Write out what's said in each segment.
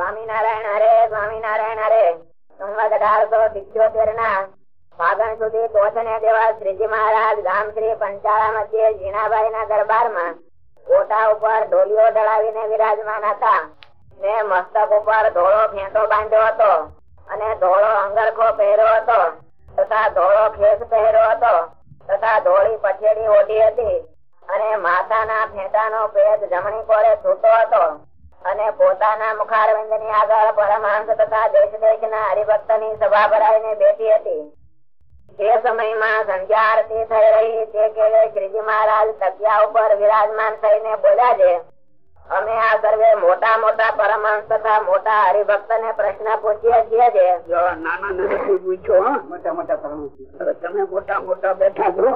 સ્વામિનારાયણ હરે સ્વામિનારાયણ હરે. સંવત અઢારસો સિત્યોતેર ના ફાગણ સુધી ટોચને તેવા શ્રીજી મહારાજ ગામ શ્રી પંચાળા મધ્યે ઝીણાભાઈ ના દરબારમાં કોટા ઉપર ઢોલીઓ ઢળાવીને વિરાજમાન હતા. ને મસ્તક ઉપર ધોળો ફેંટો બાંધ્યો હતો અને ધોળો અંગરખો પહેર્યો હતો. તથા ધોળો ખેસ પહેર્યો હતો. તથા ધોળી પછેડી ઓઢી હતી. અને માથાના ફેંટાનો પેટ જમણી કોરે છૂટો હતો. અને પોતાના મુખારવિંદની આગળ પરમહંસ તથા દેશ દેશ ના હરિભક્તની સભા ભરાઈને બેઠી હતી. તે સમયમાં સંધ્યા આરતી થઈ રહી તે કેળે શ્રીજી મહારાજ તકિયા ઉપર વિરાજમાન થઈને બોલ્યા છે અમે આ સર્વે મોટા મોટા પરમહંસ તથા મોટા હરિભક્ત ને પ્રશ્ન પૂછીએ છીએ છે. નાના નાના પૂછો મોટા મોટા તમે મોટા મોટા બેઠા છો.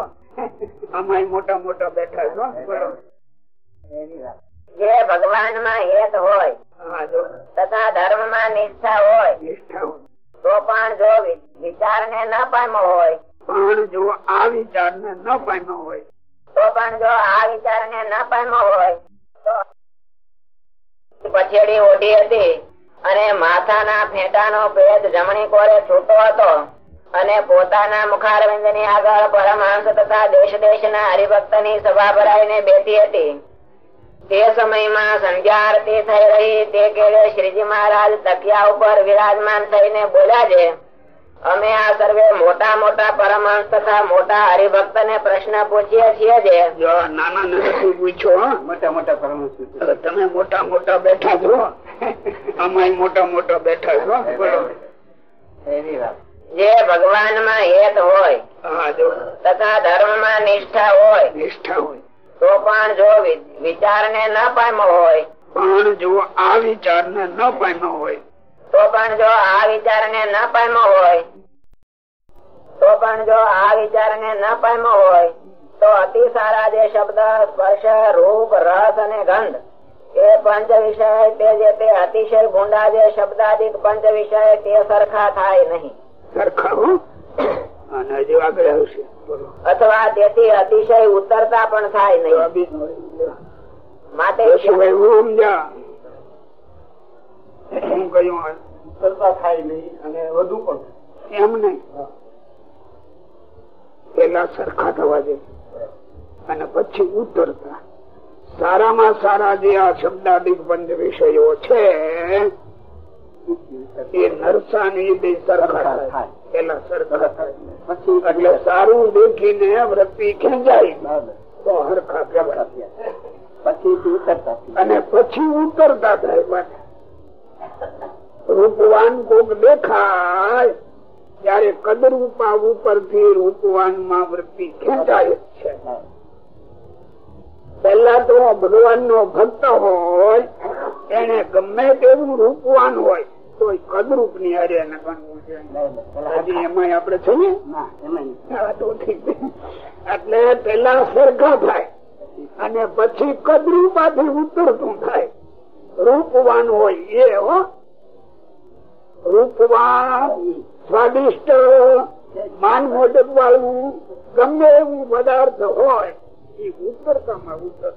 અમાય મોટા મોટા બેઠા છો. બોલો જે ભગવાનમાં હેત હોય તથા ધર્મમાં નિષ્ઠા હોય તો પણ જો વિચાર ને ન પામ્યો હોય પણ જો આ વિચાર ને ન પામ્યો હોય તો પણ જો આ વિચાર ને ન પામ્યો હોય તો પછેડી ઓઢી હતી અને માથાના ફેંટાનો ભેદ જમણી કોરે છૂટો હતો અને પોતાના મુખારવિંદની આગળ પરમહંસ તથા દેશ દેશ ના હરિભક્તની સભા ભરાઈને બેઠી હતી. તે સમયમાં સંધ્યા આરતી થઈ રહી તે કેળે શ્રીજી મહારાજ તકિયા ઉપર વિરાજમાન થઈને બોલ્યા છે અમે આ સર્વે મોટા મોટા પરમહંસ તથા મોટા હરિભક્ત ને પ્રશ્ન પૂછીએ છીએ છે જો નાના નાના પૂછો મોટા મોટા પરમહંસ. તમે મોટા મોટા બેઠા છો અમાય મોટા મોટા બેઠા છો બોલો. જે ભગવાનમાં હેત હોય તથા ધર્મમાં નિષ્ઠા હોય નિષ્ઠા હોય. તો પણ જો વિચાર ને ન પામ્યો હોય પણ જો આ વિચાર ને ન પામ્યો હોય તો પણ જો આ વિચાર ને ન પામ્યો હોય તો પણ જો આ વિચાર ને ન પામ્યો હોય તો અતિ સારા જે શબ્દ સ્પર્શ રૂપ રસ અને ગંધ એ પંચ વિષય તે જે તે અતિશય ભૂંડા જે શબ્દાદિક પંચ વિષય તે સરખા થાય નહીં. સરખા હજુ આગળ આવશે અથવા તેથી અતિશય ઉતરતા પણ થાય નહીં. માટે શું એવું સમજા થાય નહીં અને વધુ પણ. એમ નહીં. પેલા સરખા થવા દે. અને પછી ઉતરતા. સારામાં સારા જે આ શબ્દાદિક બંધ વિષયો છે એ નરસા ને સરખા થાય. પેલા સરખા એટલે સારું દેખીને વૃત્તિ ખેંચાય. તો હરખા કહેવાય. પછી ઉતરતા અને પછી ઉતરતા થાય રૂપવાન કોક દેખાય ત્યારે કદરૂપા ઉપરથી રૂપવાનમાં વૃત્તિ ખેંચાય છે. પેલા તો ભગવાન નો ભક્ત હોય એને ગમે તેવું રૂપવાન હોય. તો કદરૂપની હારે ગણવું છે. હજી એમાં આપડે છીએ ના એમાં હા, તો ઠીક છે. એટલે પેલા સરખા થાય અને પછી કદરૂપાથી ઉતરતું થાય. રૂપવાન હોય એ હો. રૂપવાન સ્વાદિષ્ટ માન મોટક વાળું ગમે એવું પદાર્થ હોય એ ઉતરતામાં ઉતર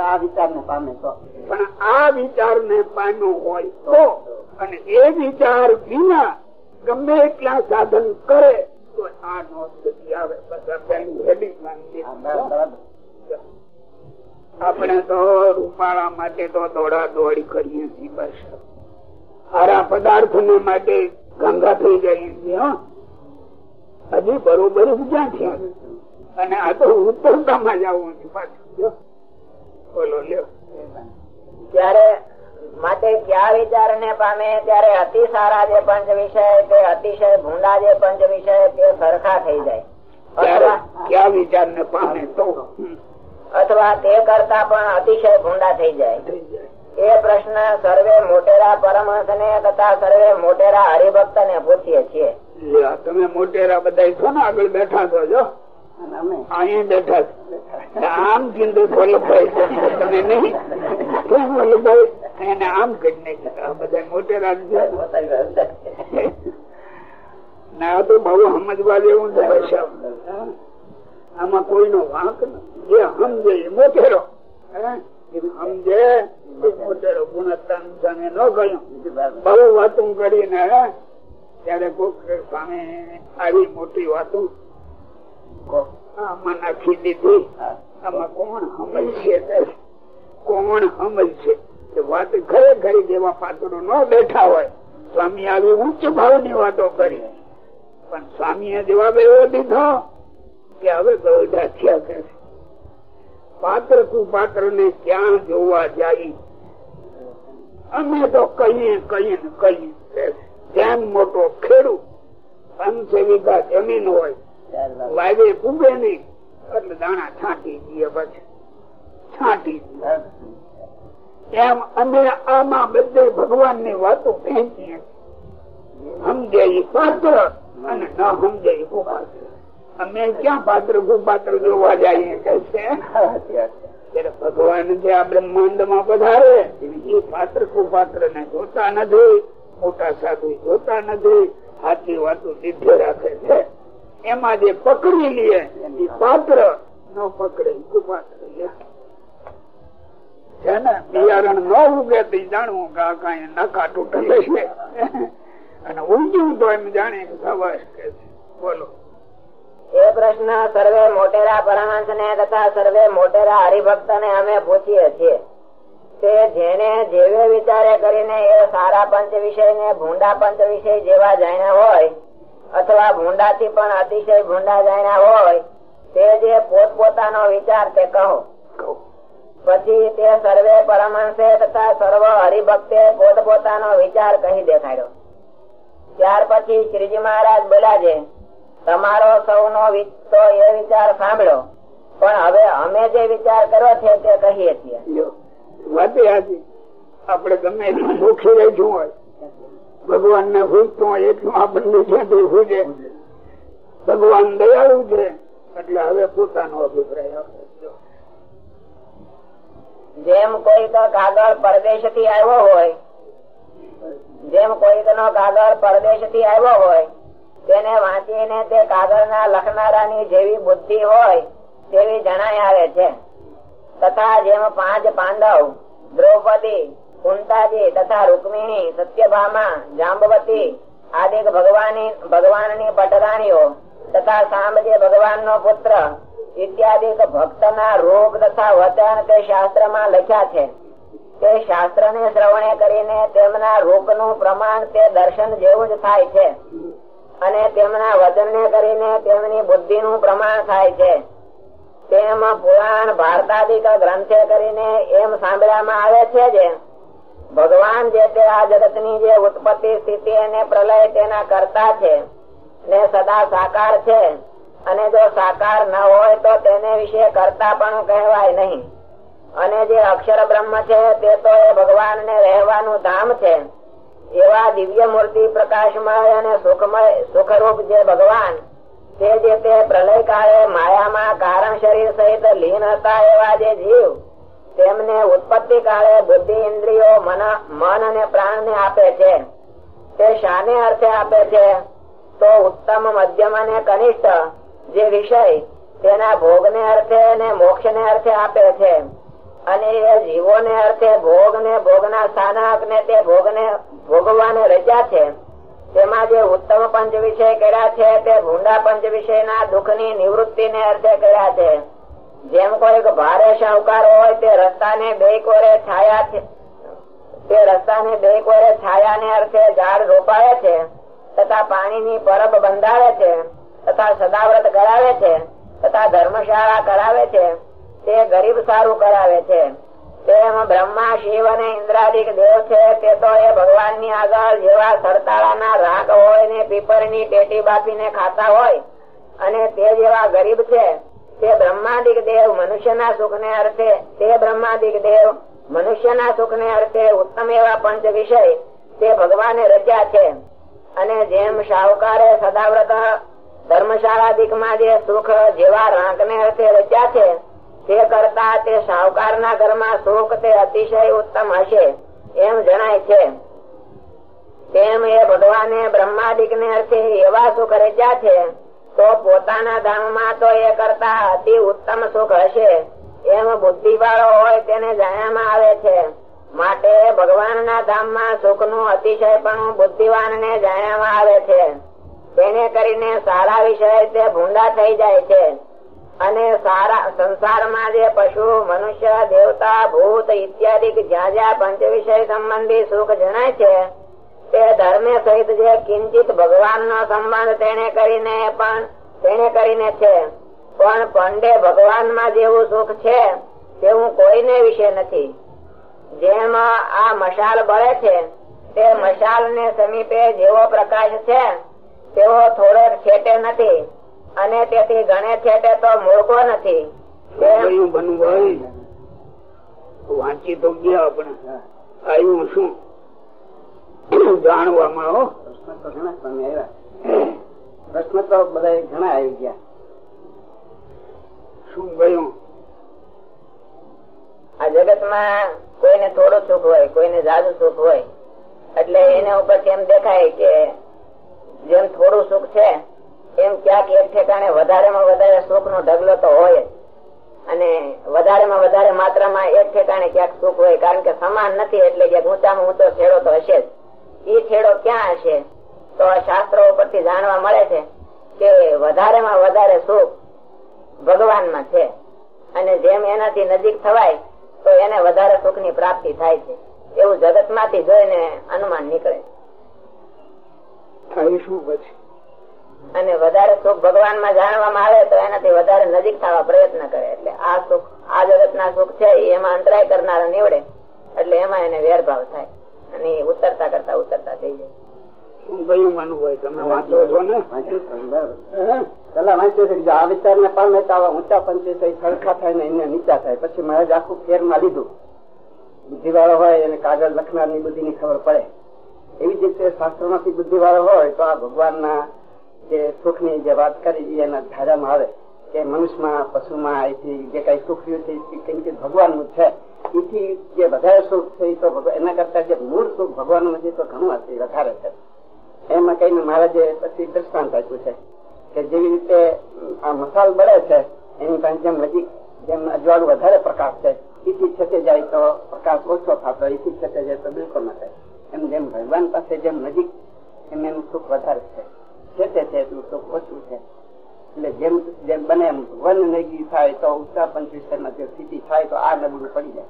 આ વિચાર ને પામે તો. પણ આ વિચાર ને પામ્યો હોય તો અને એ વિચાર વિના ગમે એટલા સાધન કરે તો આ નો સ્થિતિ આવે. આપણે તો રૂપાળા માટે તો દોડા દોડી કરીએ છીએ બસ. સારા પદાર્થ ને માટે ગંગા થઈ જઈએ છીએ હજી બરોબર ક્યાં છે. અને આ તો ઉત્તરતામાં જ આવું છે પાછું. બોલો લ્યો. ત્યારે માટે ક્યાં વિચાર ને પામે? ત્યારે અતિ સારા જે પંચ વિષય તે અતિશય ભૂંડા જે પંચ વિષય તે સરખા થઈ જાય. અથવા ક્યાં વિચાર ને પામે તો? અથવા તે કરતા પણ અતિશય ભૂંડા થઈ જાય. એ પ્રશ્ન સર્વે મોટેરા પરમહંસ ને તથા સર્વે મોટેરા હરિભક્ત ને પૂછીએ છીએ. તમે મોટેરા બધા છો ને આગળ બેઠા છો જો? આમ કીધું વલ્લભભાઈ નહીં? વલ્લભભાઈ એને આમ કરી નાખ્યું બધા મોટેરા ના તો બહુ સમજવા જેવું છે ભાષા આમાં કોઈનો વાંક જે સમજે એ મોટેરો? સમજે મોટેરો. ગુણવત્તા સામે ન ગયો બહુ વાતું કરીને ત્યારે કોક સામે આવી મોટી વાતો આમાં નાખી દીધી આમાં કોણ સમજશે કોણ સમજશે વાત ખરેખર જેવા પાત્રો ન બેઠા હોય સ્વામી આવી ઉચ્ચ ભાવની વાતો કરી પણ સ્વામી જવાબ એવો દીધો કે હવે ગૌડા થયા પાત્ર ને ક્યાં જોવા જાય અમે તો કહીએ કહીએ કહીએ જેમ મોટો ખેડૂત પાંચસો વીઘા જમીન હોય વાવે કુબે નહીં. એટલે દાણા છાંટી દઈએ પછી. છાંટી એમ અમે આમાં બધે ભગવાનની વાતો ફેંકીએ. સમજે પાત્ર અને ન સમજે અમે ક્યાં પાત્ર કુપાત્ર જોવા જઈએ કે ભગવાન જે આ બ્રહ્માંડમાં પધારે એ પાત્ર કુપાત્ર ને જોતા નથી, મોટા સાધુ જોતા નથી સાચી વાતો સિદ્ધ રાખે છે. એમાં જે પકડી લે એ પાત્ર ન પકડે કુપાત્ર છે. બિયારણ ન ઉગે તો જાણવું કે આ કઈ નકા તૂટેલે છે. અને ઉગ્યું તો એમ જાણે સવાસ કે બોલો. એ પ્રશ્ન સર્વે મોટેરા પરમહંસ ને તથા સર્વે મોટેરા હરિભક્ત ને અમે પૂછીએ છીએ. તે જેને જેવે વિચારે કરીને એ સારા પંચ વિષય ને ભૂંડા પંચ વિષય જેવા જાણ્યા હોય અથવા ભૂંડા થી પણ અતિશય ભૂંડા જાણ્યા હોય તે જે પોત પોતાનો વિચાર તે કહો. પછી તે સર્વે પરમહંસે તથા સર્વ હરિભક્તે પોત પોતાનો વિચાર કહી દેખાડ્યો. ત્યાર પછી શ્રીજી મહારાજ બોલ્યા છે તમારો સૌનો તો એ વિચાર સાંભળ્યો પણ હવે અમે જે વિચાર કર્યો છે તે કહીએ છીએ. વાતે આજે ગમે સુખી રહેતું હોય. ભગવાન ને પૂછતું એટલું આ બંને છે પૂછે. ભગવાન દયાળુ છે. એટલે હવે પોતાનો અભિપ્રાય જેમ કોઈ કાગળ પરદેશથી આવ્યો હોય, જેમ કોઈક નો કાગળ પરદેશથી આવ્યો હોય, તેને વાંચીને તે કાગળ ના લખનારા ની જેવી બુદ્ધિ હોય તેવી જણાય આવે છે. તથા જેમ પાંચ પાંડવ, દ્રૌપદી કુંતાજી તથા રૂકમિણી, સત્યભામા, જાંબવતી આદિ ભગવાન ભગવાનની પટરાણીઓ તથા સાંબજે ભગવાન નો પુત્ર ઇત્યાદિ ભક્ત ના રોગ તથા વચન તે શાસ્ત્રમાં લખ્યા છે. તે શાસ્ત્ર ને શ્રવણે કરીને તેમના રોગનું પ્રમાણ તે દર્શન જેવું જ થાય છે અને તેમના વચન ને કરીને તેમની બુદ્ધિ નું પ્રમાણ થાય છે. તેમ પુરાણ ભારતાદિક ગ્રંથે કરીને એમ સાંભળવામાં આવે છે જે ભગવાન જે તે આ જગતની જે ઉત્પત્તિ સ્થિતિ અને પ્રલય તેના કરતા છે ને સદા સાકાર છે. અને જો સાકાર ન હોય તો તેને વિશે કરતા પણ કહેવાય નહીં. અને જે અક્ષર બ્રહ્મ છે તે તો એ ભગવાન ને રહેવાનું ધામ છે. એવા દિવ્ય મૂર્તિ પ્રકાશમય અને સુખમય, સુખરૂપ જે ભગવાન, તે જે તે પ્રલય કાળે માયામાં કારણ શરીર સહિત લીન હતા એવા જે જીવ તેમને ઉત્પત્તિ કાળે બુદ્ધિ ઇન્દ્રિયો મન અને પ્રાણ ને આપે છે. તે શાને અર્થે આપે છે? તો ઉત્તમ મધ્યમ અને કનિષ્ઠ જે વિષય તેના ભોગ ને અર્થે અને મોક્ષ ને અર્થે આપે છે. અને એ જીવો ને અર્થે ભોગ ને ભોગ ના સ્થાનક ને તે ભોગ ને ભોગવાને રચ્યા છે. તેમાં જે ઉત્તમ પંચ વિષય કર્યા છે, તે ભૂંડા પંચ વિષય ના દુઃખની નિવૃત્તિ ને અર્થે કર્યા છે. જેમ કોઈક ભારે શાહુકાર હોય તે રસ્તા ને બે કોરે છાયા તે રસ્તા ને બે કોરે છાયા ને અર્થે ઝાડ રોપાય છે તથા પાણી ની પરબ બંધાવે છે તથા સદાવ્રત કરાવે છે તથા ધર્મશાળા કરાવે છે. તે ગરીબ સારું કરાવે છે. તેમ બ્રહ્મા, શિવ અને ઇન્દ્રાદિક દેવ છે તે તો એ ભગવાનની આગળ જેવા સરતાળા ના રાગ હોય ને પીપરની પેટી બાપી ને ખાતા હોય અને તે જેવા ગરીબ છે તે બ્રહ્માદિક દેવ મનુષ્ય ના સુખ ને અર્થે, તે બ્રહ્માદિક દેવ મનુષ્ય ના સુખ ને અર્થે ઉત્તમ એવા પંચ વિષય તે ભગવાને રચ્યા છે. અને જેમ શાહુકારે સદાવ્રત ધર્મશાળાદિકમાં જે સુખ જેવા રાંક ને અર્થે રચ્યા છે, તે કરતા તે શાહુકાર ના ઘરમાં સુખ તે અતિશય ઉત્તમ હશે એમ જણાય છે. તેમ એ ભગવાને બ્રહ્માદિક ને અર્થે એવા સુખ રચ્યા છે તો પોતાના ધામમાં તો એ કરતા અતિ ઉત્તમ સુખ હશે. એમ બુદ્ધિ વાળો હોય તેને જાણવામાં આવે છે. માટે ભગવાન ના ધામમાં સુખનું અતિશય પણ બુદ્ધિવાન ને જાણવામાં આવે છે. તેને કરીને સારા વિષય તે ભૂંડા થઈ જાય છે. અને સારા સંસારમાં જે પશુ, મનુષ્ય, દેવતા, ભૂત ઇત્યાદિ જ્યાં જ્યાં પંચ વિષય સંબંધી સુખ જણાય છે તે ધર્મે સહિત જે કિંચિત ભગવાન નો સંબંધ તેને કરીને પણ તેને કરીને છે. પણ પંડે ભગવાનમાં જેવું સુખ છે, તેવું કોઈને વિશે નથી. જેમ આ મશાલ બળે છે, તે મશાલ ને સમીપે જેવો પ્રકાશ છે, તેવો થોડો છેટે નથી. અને તેથી ગણે છેટે તો મૂળકો નથી. વાંચી તો ગયા આપણે આવ્યું શું? જાણવામાં, હો. પ્રશ્ન તો બધા ઘણા આવી ગયા શું ગયું? આ જગતમાં કોઈને થોડું સુખ હોય, કોઈને જાદુ સુખ હોય, એટલે એના ઉપર એમ દેખાય કે જેમ થોડું સુખ છે, એમ ક્યાંક એક ઠેકાણે વધારેમાં વધારે સુખ નો ઢગલો તો હોય અને અને વધારેમાં વધારે માત્રામાં એક ઠેકાણે ક્યાંક સુખ હોય, કારણ કે સમાન નથી, એટલે કે ઊંચામાં ઊંચો છેડો તો હશે જ. એ છેડો ક્યાં હશે? તો આ શાસ્ત્રો પરથી જાણવા મળે છે કે વધારેમાં વધારે સુખ ભગવાનમાં છે. અને જેમ એનાથી નજીક થવાય તો એને વધારે સુખની પ્રાપ્તિ થાય છે. એવું જગતમાંથી જોઈને અનુમાન નીકળે. અને વધારે સુખ ભગવાનમાં જાણવામાં આવે તો એનાથી વધારે નજીક થવા પ્રયત્ન કરે. એટલે આ સુખ આ જગત ના સુખ છે એમાં અંતરાય કરનારા નીવડે. એટલે એમાં એને વેરભાવ થાય. અને ઉતરતા કરતા ઉતરતા થઈ જાય. માનવું હોય તમે વાંચો ને? વાંચ્યું છે ને, બરાબર હે? પેલા વાંચ્યું છે કે આ વિચાર ને પામે તો ઊંચા પંચે સરખા થાય ને એને નીચા થાય. પછી મહારાજ આખું ફેરમાં લીધું. બુદ્ધિ હોય એને કાગળ લખનારની બુદ્ધિ ની ખબર પડે. એવી જ રીતે શાસ્ત્રો માંથી બુદ્ધિ વાળો હોય તો આ ભગવાન ના જે સુખની જે વાત કરી એના ધારામાં આવે કે મનુષ્યમાં પશુમાં જે કઈ સુખ રહ્યું છે એ કંઈક ભગવાનનું છે. એથી જે વધારે સુખ છે તો એના કરતા જે મૂળ સુખ ભગવાનનું છે તો ઘણું વધારે છે. એમાં કઈ મહારાજે પછી દ્રષ્ટાંત આપ્યું છે કે જેવી રીતે આ મસાલ બળે છે, એની પાસે જેમ નજીક, જેમ અજવાળું વધારે પ્રકાશ છે એથી છતે જાય તો પ્રકાશ ઓછો થતો એથી છતે જાય તો બિલકુલ ન થાય. એમ જેમ ભગવાન પાસે જેમ નજીક, એમ એનું સુખ વધારે છે. છેતે છે એટલું સુખ ઓછું છે. એટલે જેમ જેમ બને એમ વન નગી થાય તો ઉત્તર પંચવીસમાં જે સ્થિતિ થાય તો આ નબળું પડી જાય.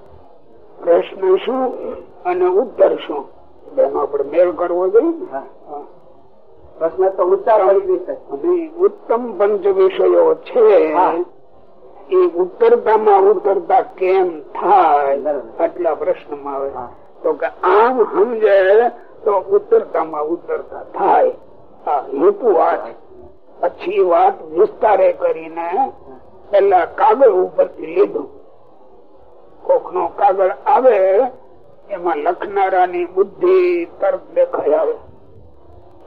પ્રશ્ન શું અને ઉત્તર શું? એનો આપણે મેળ કરવો જોઈએ. પ્રશ્ન તો ઉત્તર છે ઉત્તમ પંચ વિષયો છે. એ ઉત્તરતામાં ઉતરતા કેમ થાય. આટલા પ્રશ્નમાં આવે. તો કે આમ સમજે તો ઉત્તરતામાં ઉતરતા થાય. આ હેતુ વાત પછી વાત વિસ્તારે કરીને પેલા કાગળ ઉપરથી લીધું. કોક નો કાગળ આવે, એમાં લખનારાની બુદ્ધિ તરફ દેખાય આવે.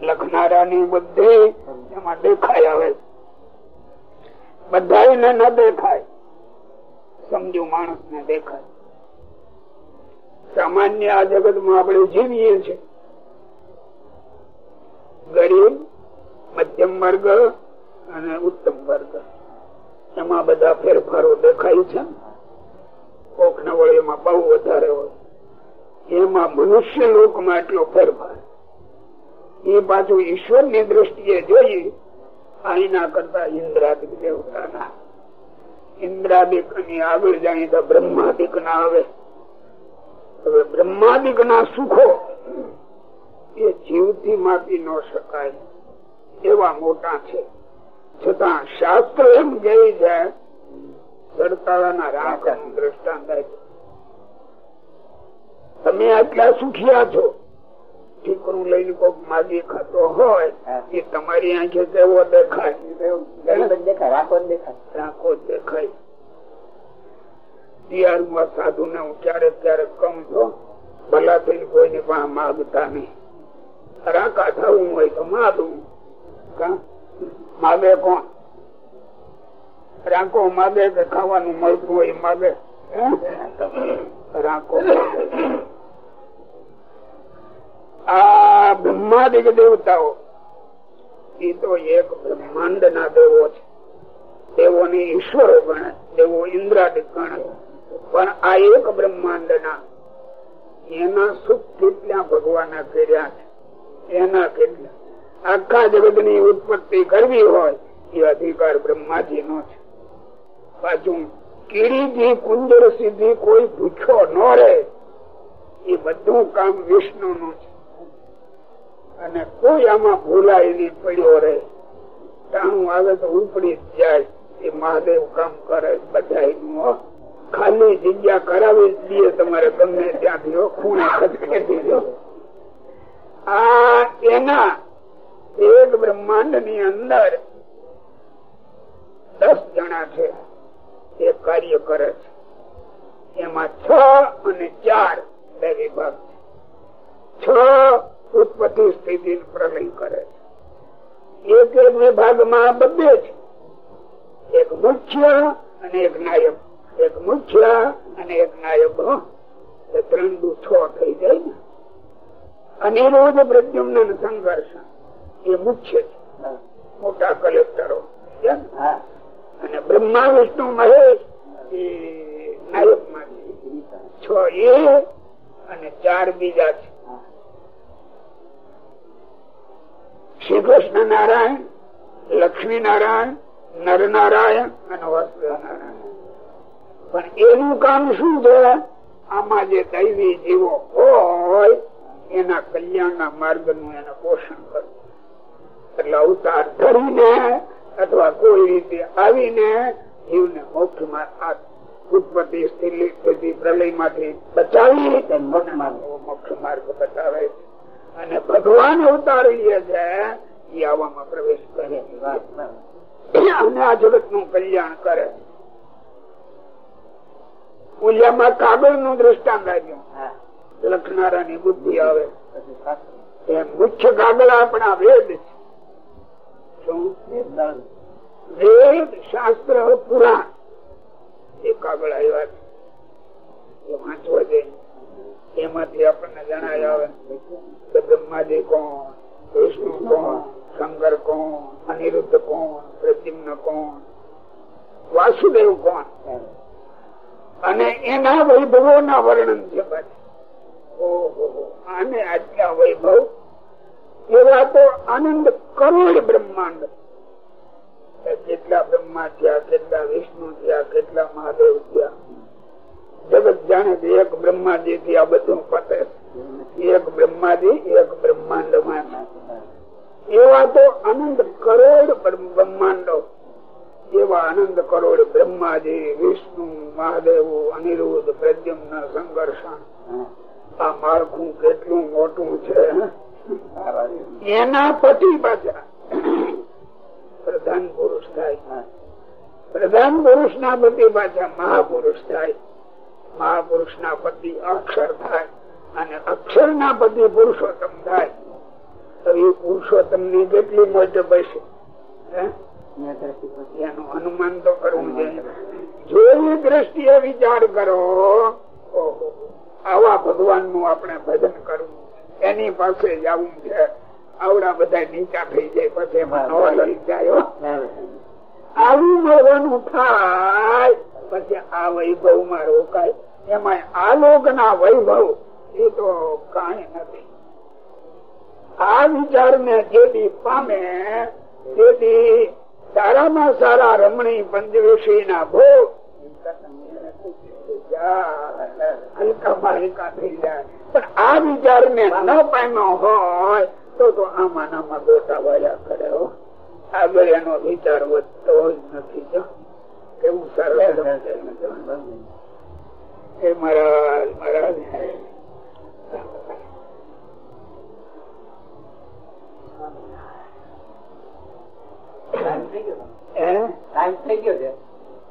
લખનારાની બુદ્ધિ એમાં દેખાય આવે. બધાને ન દેખાય. સમજુ માણસ ને દેખાય. સામાન્ય આ જગતમાં આપણે જીવીએ છીએ. ગરીબ મધ્યમ વર્ગ અને ઉત્તમ વર્ગ. એમાં બધા ફેરફારો દેખાય છે. કોક નવળીમાં બહુ વધારે હોય. એમાં મનુષ્ય લોકમાં એટલો ફેરફાર. એ પાછું ઈશ્વરની દ્રષ્ટિએ જોઈએ અહીંના કરતા ઇન્દ્રાદિક દેવતાના ઇન્દ્રાદિકની આગળ જાય તો બ્રહ્માદિક ના આવે. હવે બ્રહ્માદિક ના સુખો એ જીવથી માપી ન શકાય. એવા મોટા છે. છતાં શાસ્ત્ર એમ કહે છે સરતાળાના રાખ દ્રષ્ટાંત તમે આટલા સુખિયા છો. ઠીકરું લઈને કોક માગી ખાતો હોય એ તમારી આંખે કેવો દેખાય? દેખાય રાખો દેખાય. રાખો દેખાય. તિયારમાં સાધુ ને હું ક્યારેક ક્યારેક કહું છું ભલા થઈને કોઈની પણ માગતા નહીં. રાકા થવું હોય તો માગું. કા? માગે કોણ? રાકો માગે કે ખાવાનું મળતું હોય માગે હે? આ બ્રહ્માદિક દેવતાઓ એ તો એક બ્રહ્માંડ ના દેવો છે. દેવોને ઈશ્વરો ગણે, દેવો ઇન્દ્રાદિક ગણે. પણ આ એક બ્રહ્માંડ ના એના સુખ કેટલા ભગવાન કર્યા છે? એના કેટલા? આખા જગતની ઉત્પત્તિ કરવી હોય, એ અધિકાર બ્રહ્માજી નો છે. પાછું કીડીથી કુંજર સીધી કોઈ ભૂખ્યો ન રહે, એ બધું કામ વિષ્ણુ નું છે. અને કોઈ આમાં ભૂલાયેલી પડ્યો રહે ટાણું આવે તો ઉપડી જાય, એ મહાદેવ કામ કરે બધા ખાલી જગ્યા કરાવી દઈએ તમારે ગમે ત્યાંથી ખૂણે ખેતી દો. આ એના એક બ્રહ્માંડની અંદર દસ જણા છે, એ કાર્ય કરે છે. એમાં છ અને ચાર બે વિભાગ છે. ઉત્પત્તિ સ્થિતિ પ્રલય કરે છે. એક એક વિભાગમાં બધે છે. એક મુખ્ય અને એક નાયક. એક મુખ્ય અને એક નાયક ત્રણ દુ છ થઈ જાય ને. અનિરોધ પ્રદ્યુમ્ન સંઘર્ષ એ મુખ્ય મોટા કલેક્ટરો. અને બ્રહ્મા વિષ્ણુ મહેશ એ નાયક છ એ અને ચાર બીજા છે. શ્રી કૃષ્ણ નારાયણ લક્ષ્મી નારાયણ નર નારાયણ અને વાસુદેવ નારાયણ પણ એનું કામ શું છે? આમાં જે દૈવી જીવો હોય, એના કલ્યાણ ના માર્ગનું એને પોષણ કરવું. એટલે અવતાર ધરીને અથવા કોઈ રીતે આવીને જીવને મોક્ષમાં ઉત્પત્તિ સ્થિતિ પ્રલયમાંથી બચાવી મોક્ષ માર્ગ બતાવે છે. અને ભગવાન અવતાર છે એ આવામાં પ્રવેશ કરે અને આ જગતનું કલ્યાણ કરે. પૂજામાં કાગળનું દ્રષ્ટાંત લખનારા ની બુદ્ધિ આવે. એ મુખ્ય કાગળ આપણા વેદ છે. શંકર કોણ, અનિરુદ્ધ કોણ, પ્રદ્યુમ્ન કોણ, વાસુદેવ કોણ? અને એના વૈભવો ના વર્ણન છે આને આજના વૈભવ એવા તો આનંદ કરોડ બ્રહ્માંડ. કેટલા બ્રહ્મા થયા, કેટલા વિષ્ણુ થયા, કેટલા મહાદેવ થયા. જગત જાણે એક બ્રહ્માજી થી આ બધું પતે. એક બ્રહ્માજી એક બ્રહ્માંડ એવા તો આનંદ કરોડ બ્રહ્માંડો. એવા આનંદ કરોડ બ્રહ્માજી, વિષ્ણુ, મહાદેવ, અનિરુદ્ધ, પ્રદ્યુમ્ન, સંઘર્ષણ. આ માળખું કેટલું મોટું છે એના પતિ પાછા પ્રધાન પુરુષ થાય. પ્રધાન પુરુષ ના પતિ પાછા મહાપુરુષ થાય. મહાપુરુષ ના પતિ અક્ષર થાય અને અક્ષર ના પતિ પુરુષોત્તમ થાય. તો એ પુરુષોત્તમની કેટલી મોટે બસે? એનું અનુમાન તો કરવું જોઈએ. જો એ દ્રષ્ટિએ વિચાર કરો આવા ભગવાનનું આપણે ભજન કરવું. એની પાસે જવું છે. આવડા બધા નીચા થઈ જાય પછી આવું મળવાનું થાય. પછી આ વૈભવમાં રોકાય. એમાં આલોક ના વૈભવ એ તો કઈ નથી. આ વિચાર ને જેથી પામે તેથી સારામાં સારા રમણી પંચવેશી ના ભોગ. હલકા થઈ જાય પણ આ વિચાર ને ન પામ્યો હોય તો તો આમાં ગોટા વાળા કરે આગળ એનો વિચાર વધતો જ નથી જો કેવું સરસ એ મહારાજ મહારાજ